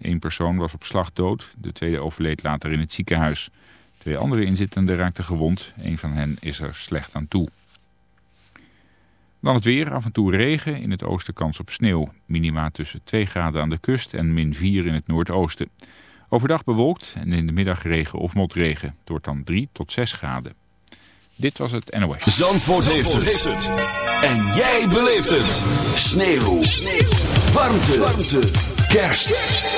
Eén persoon was op slag dood, de tweede overleed later in het ziekenhuis. Twee andere inzittenden raakten gewond, een van hen is er slecht aan toe. Dan het weer, af en toe regen, in het oosten kans op sneeuw. Minima tussen 2 graden aan de kust en min 4 in het noordoosten. Overdag bewolkt en in de middag regen of motregen. Het wordt dan 3 tot 6 graden. Dit was het NOS. Zandvoort, heeft, het. En jij beleeft het. Sneeuw. Sneeuw. Warmte. Warmte. Kerst.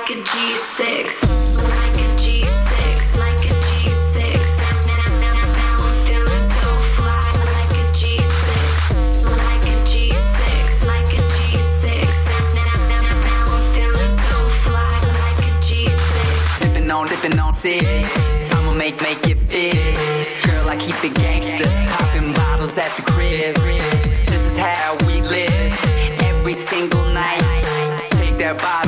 like a G6. Like a G6, like a G6. On, dipping on six, I'ma make make it fit. Girl, I keep the gangster, popping bottles at the crib. This is how we live every single night. Take that bottle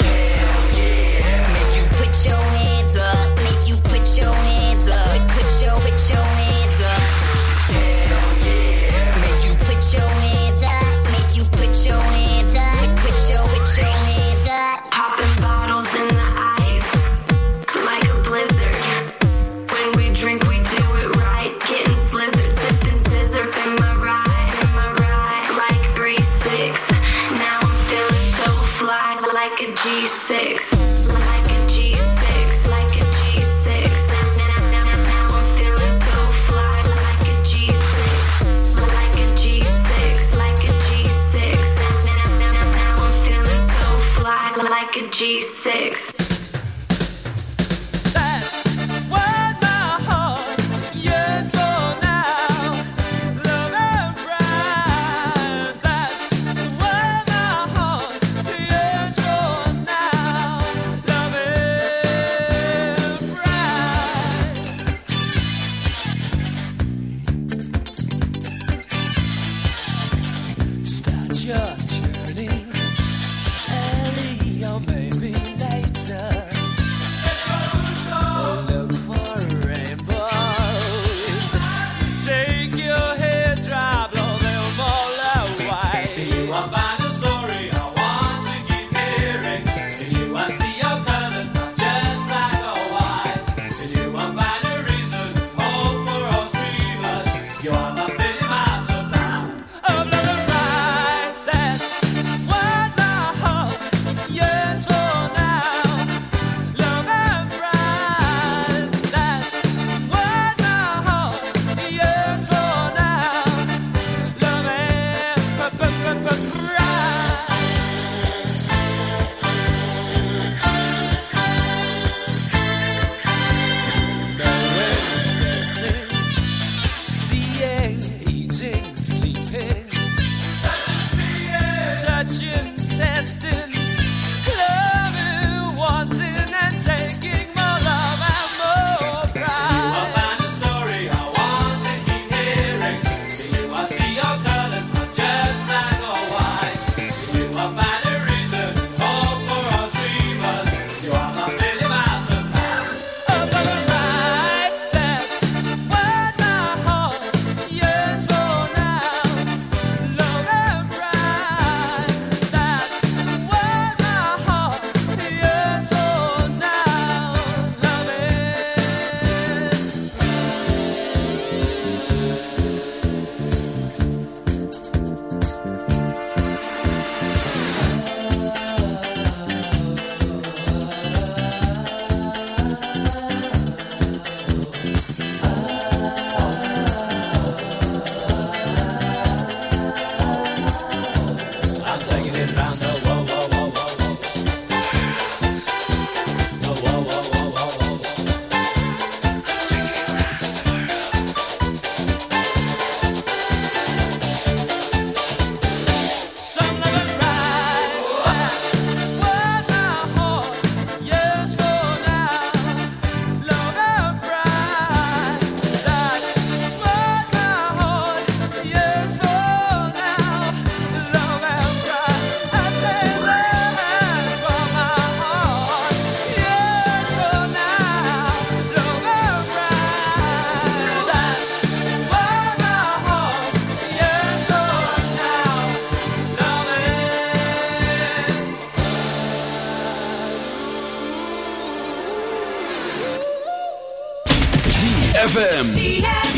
ZFM.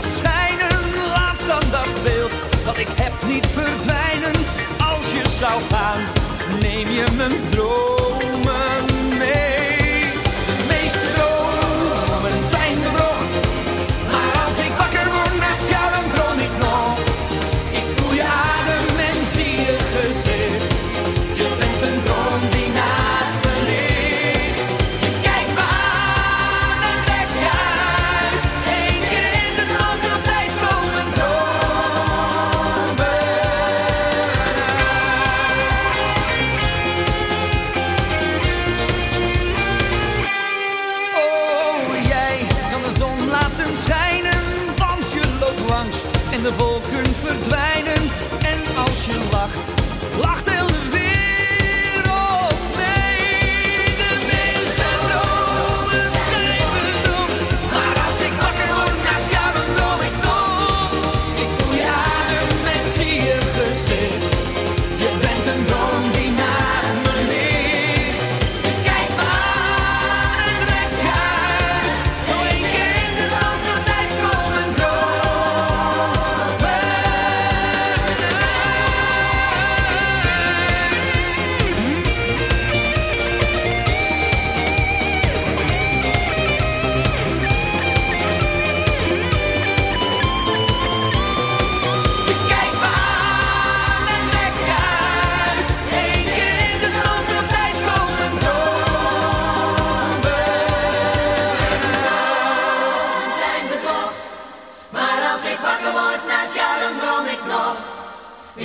schijnen, laat dan dat beeld dat ik heb niet verdwijnen. Als je zou gaan, neem je mijn droom.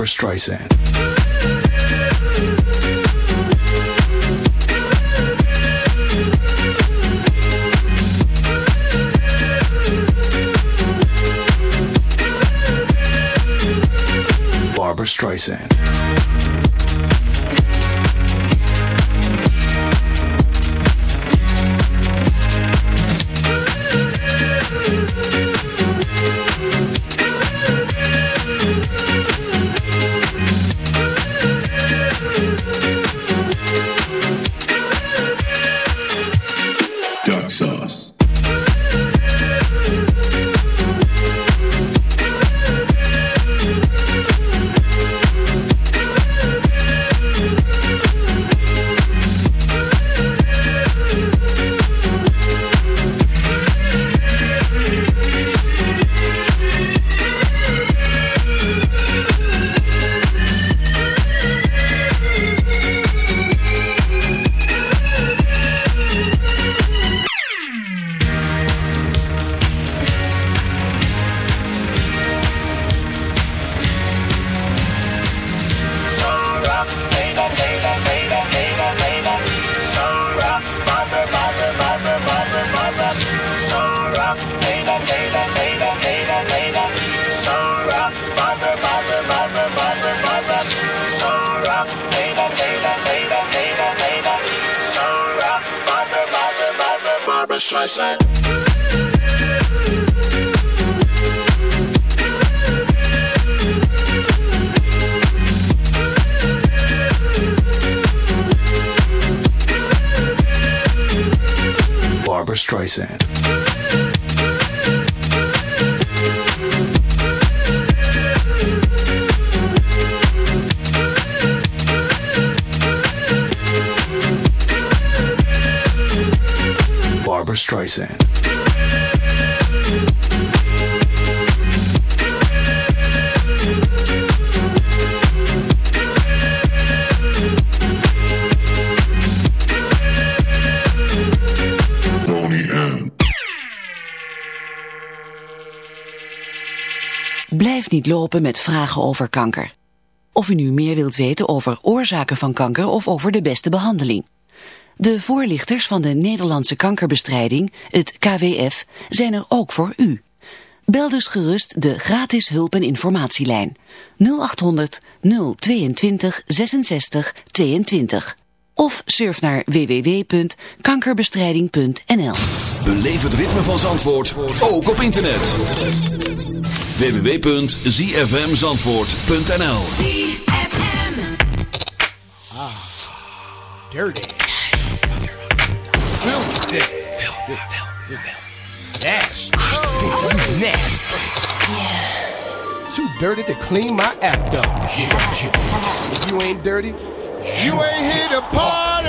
Barbra Streisand. Barbara Streisand. try. Barbara Streisand. Barbara Streisand. Blijf niet lopen met vragen over kanker. Of u nu meer wilt weten over oorzaken van kanker of over de beste behandeling. De voorlichters van de Nederlandse kankerbestrijding, het KWF, zijn er ook voor u. Bel dus gerust de gratis hulp- en informatielijn 0800 022 66 22. Of surf naar www.kankerbestrijding.nl Beleef het ritme van Zandvoort, ook op internet. www.zfmzandvoort.nl dirty. Filthy. Nasty. Nasty. Too dirty to clean my act up. If you ain't dirty, you ain't here to party.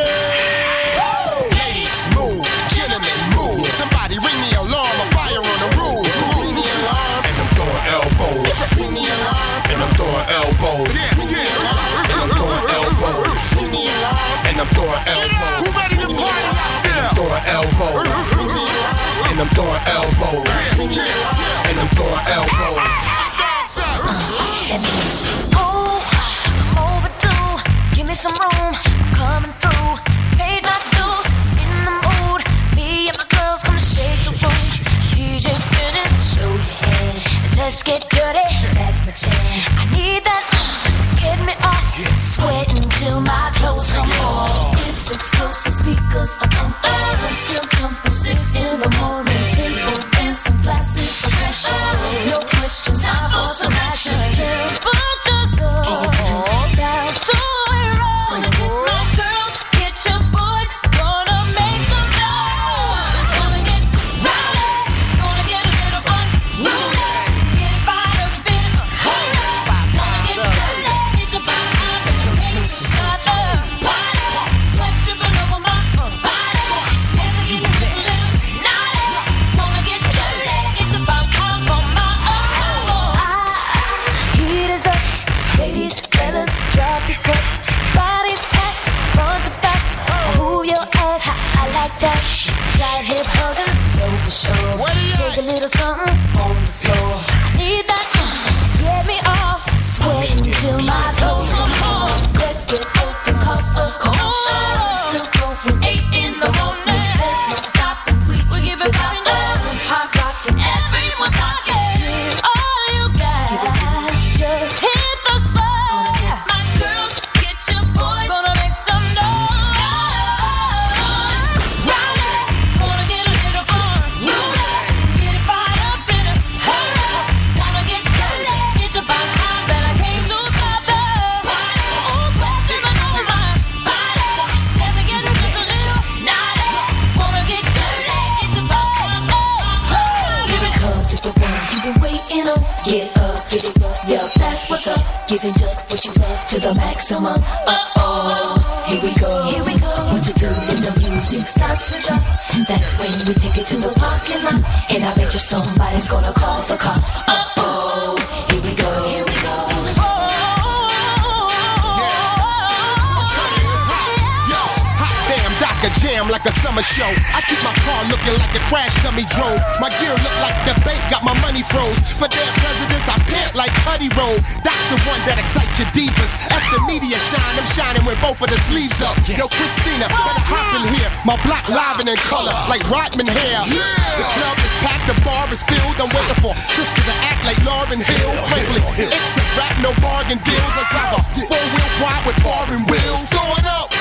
Ladies, move. Gentlemen, move. Somebody ring the alarm. A fire on the roof. Ring the alarm. And I'm throwing elbows. Ring the alarm. And I'm throwing elbows. Yeah, yeah. And I'm throwing elbows. Ring the alarm. And I'm throwing elbows. And I'm throwing elbows. And I'm throwing elbows. And I'm throwing elbows. Oh, I'm overdue. Give me some room. I'm coming through. Paid my dues. In the mood. Me and my girls gonna shake the room. DJ spinning. Show your head. Let's get dirty. I'm still come. Car looking like a crash dummy drove. My gear look like the bank got my money froze. For their presidents, I pant like Cuddy Roll. the one that excites your divas. After media shine, I'm shining with both of the sleeves up. Yo, Christina, better hop in here. My block livin' in color, like Rodman hair. The club is packed, the bar is filled. I'm waiting for sister to act like Lauren Hill. Frankly, it's a rap, no bargain deals. I drive a four wheel wide with foreign wheels. Going up,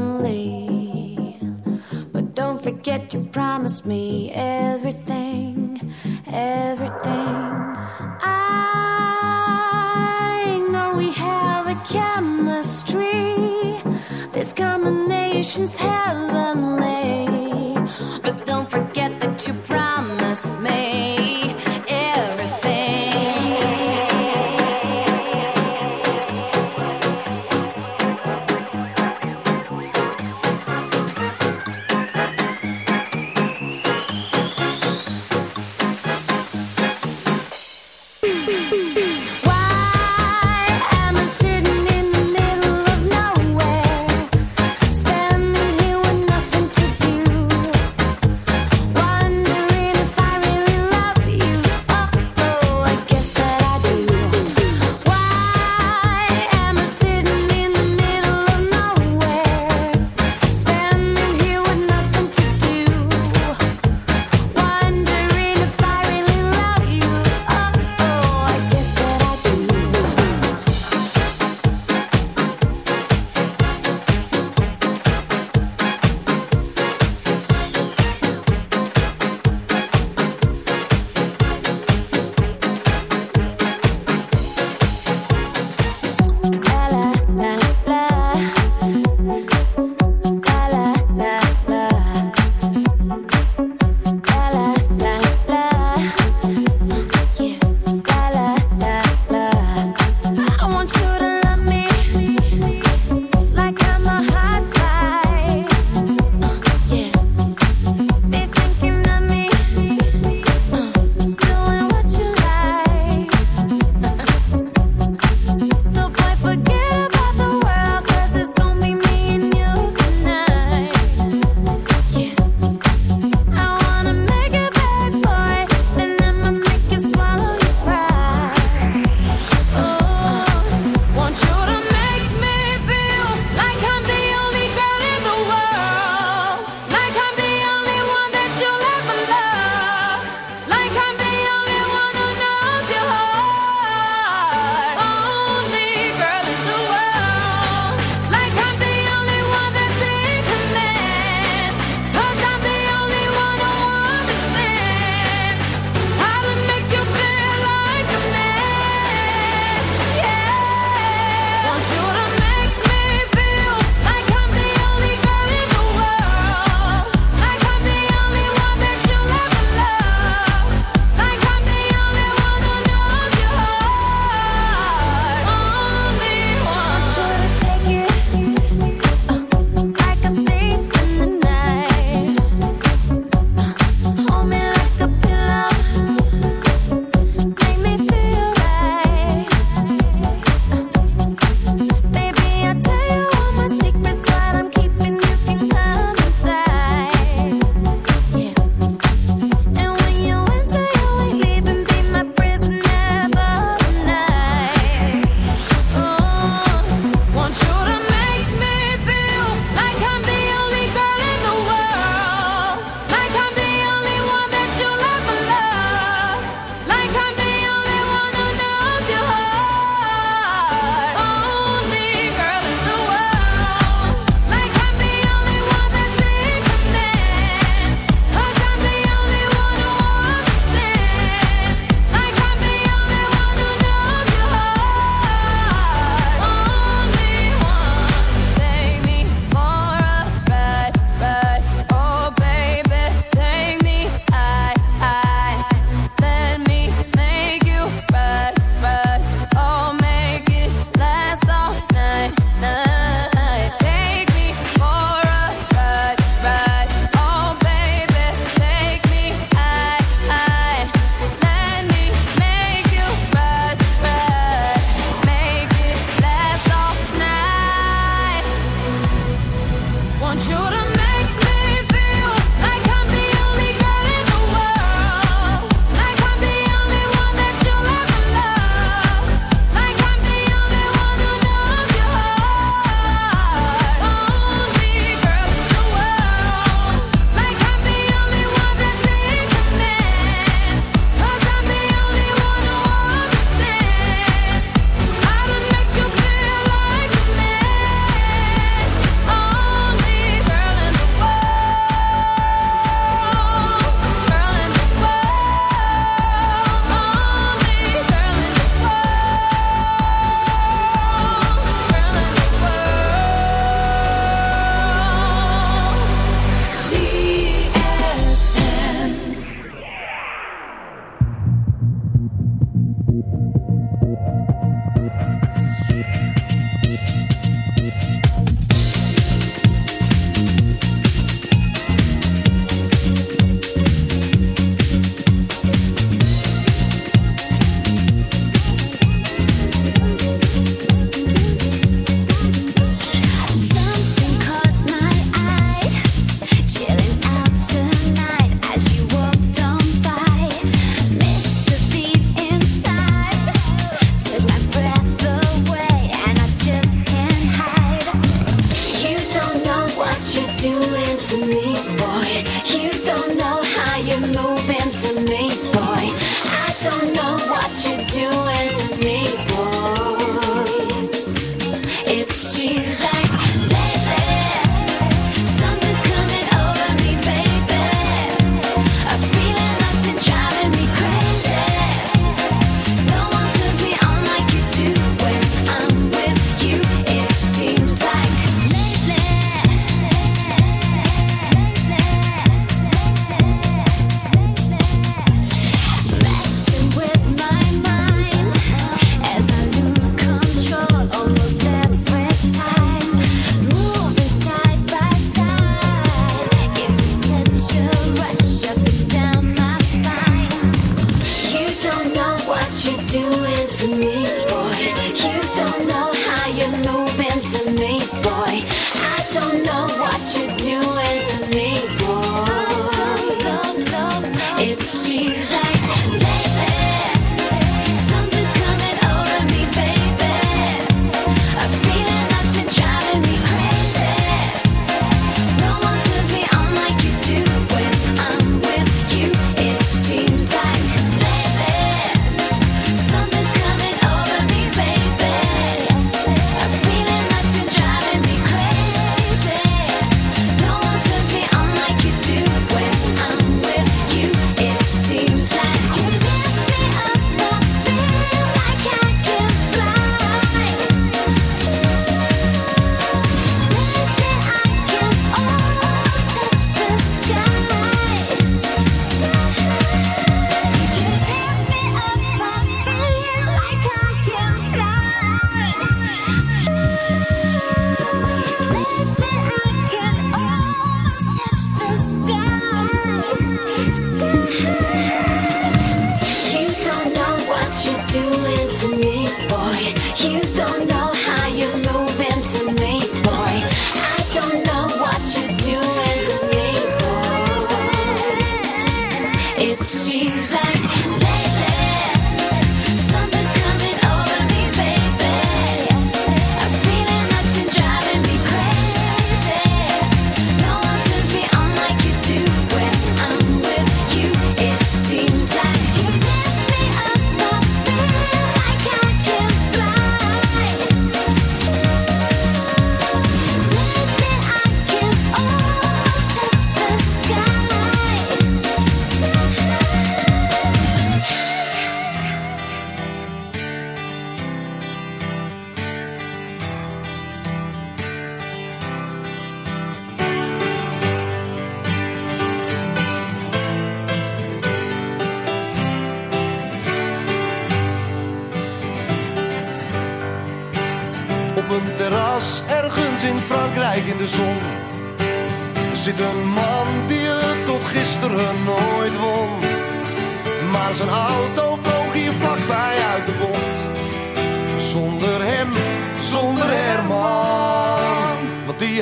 Heavenly. But don't forget you promised me everything, everything. I know we have a chemistry. This combination's heavenly.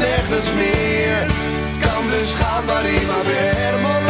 Nergens meer. Kan dus gaan waar hij maar weer.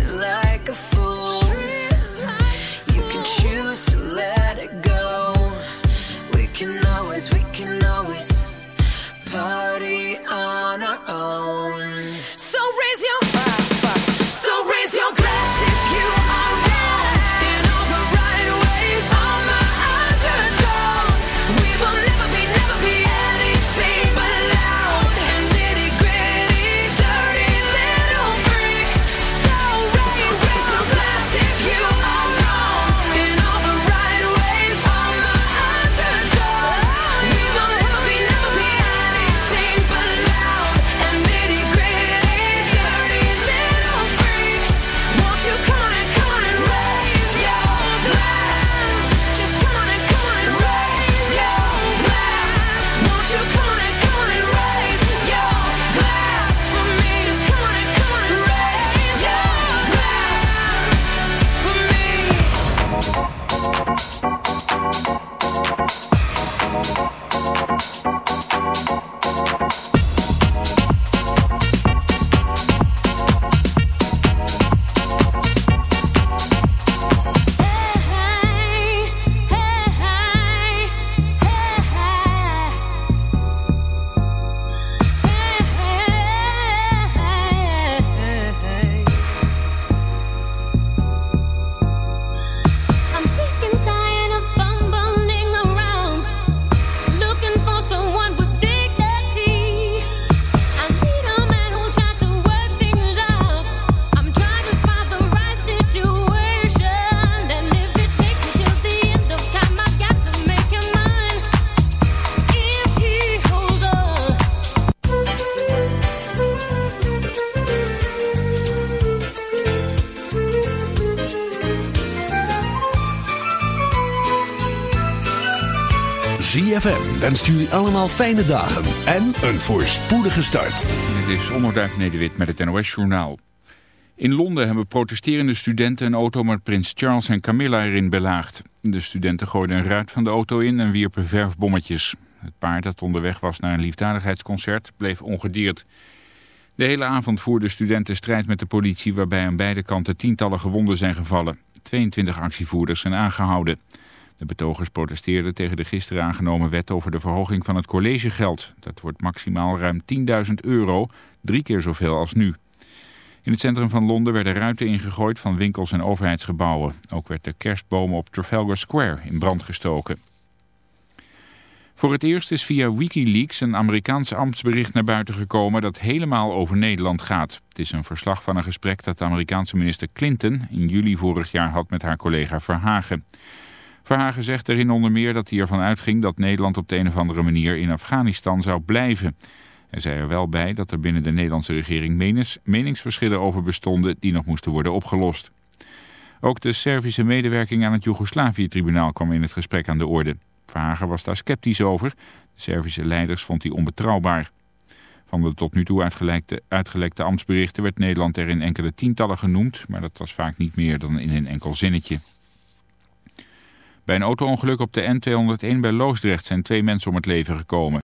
wenst jullie allemaal fijne dagen en een voorspoedige start. Dit is Onderduif Nederwit met het NOS Journaal. In Londen hebben protesterende studenten een auto met prins Charles en Camilla erin belaagd. De studenten gooiden een ruit van de auto in en wierpen verfbommetjes. Het paar dat onderweg was naar een liefdadigheidsconcert bleef ongedierd. De hele avond voerden studenten strijd met de politie waarbij aan beide kanten tientallen gewonden zijn gevallen. 22 actievoerders zijn aangehouden. De betogers protesteerden tegen de gisteren aangenomen wet over de verhoging van het collegegeld. Dat wordt maximaal ruim 10.000 euro, drie keer zoveel als nu. In het centrum van Londen werden ruiten ingegooid van winkels en overheidsgebouwen. Ook werd de kerstboom op Trafalgar Square in brand gestoken. Voor het eerst is via Wikileaks een Amerikaans ambtsbericht naar buiten gekomen dat helemaal over Nederland gaat. Het is een verslag van een gesprek dat de Amerikaanse minister Clinton in juli vorig jaar had met haar collega Verhagen. Verhagen zegt erin onder meer dat hij ervan uitging dat Nederland op de een of andere manier in Afghanistan zou blijven. Hij zei er wel bij dat er binnen de Nederlandse regering meningsverschillen over bestonden die nog moesten worden opgelost. Ook de Servische medewerking aan het Joegoslavië-tribunaal kwam in het gesprek aan de orde. Verhagen was daar sceptisch over. De Servische leiders vond hij onbetrouwbaar. Van de tot nu toe uitgelekte, uitgelekte ambtsberichten werd Nederland er in enkele tientallen genoemd, maar dat was vaak niet meer dan in een enkel zinnetje. Bij een auto-ongeluk op de N201 bij Loosdrecht zijn twee mensen om het leven gekomen.